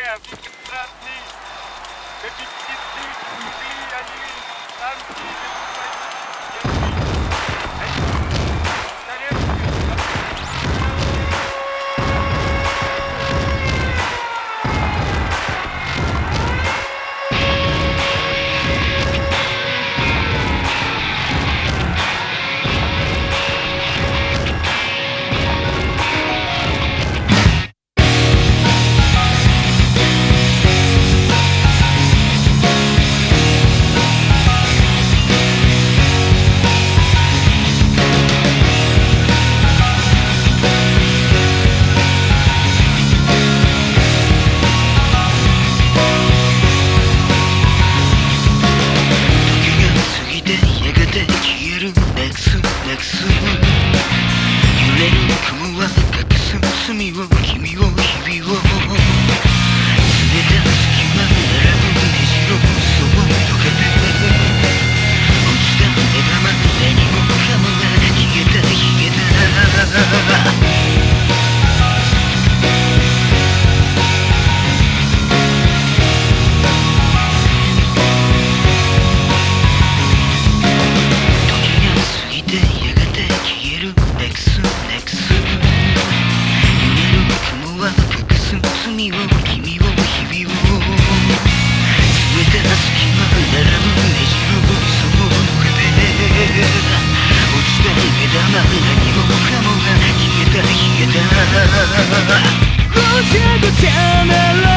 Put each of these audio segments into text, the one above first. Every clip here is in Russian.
Wikitratny, wybitny, ani tamci, 時不见故乡的。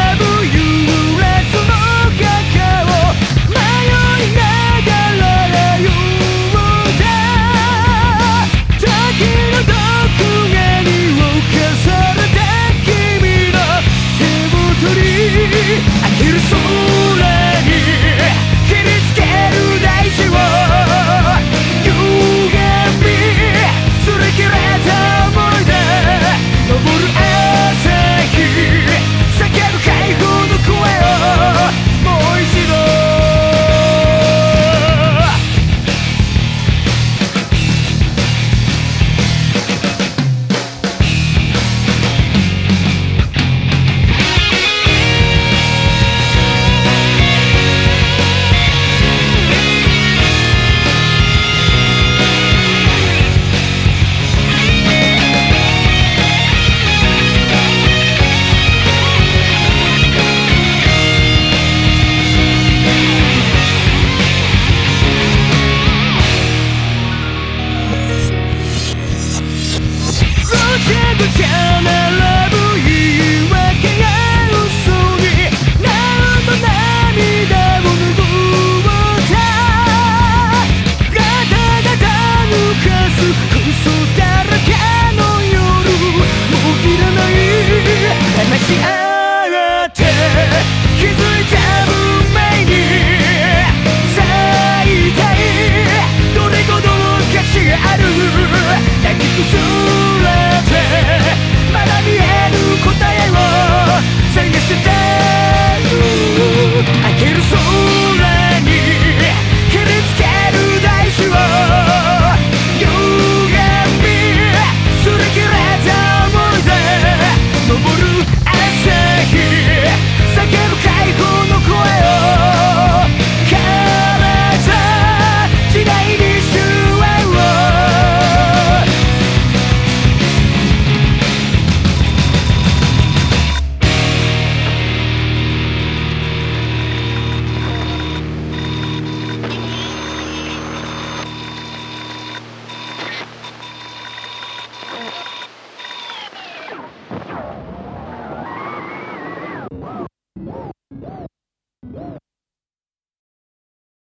the town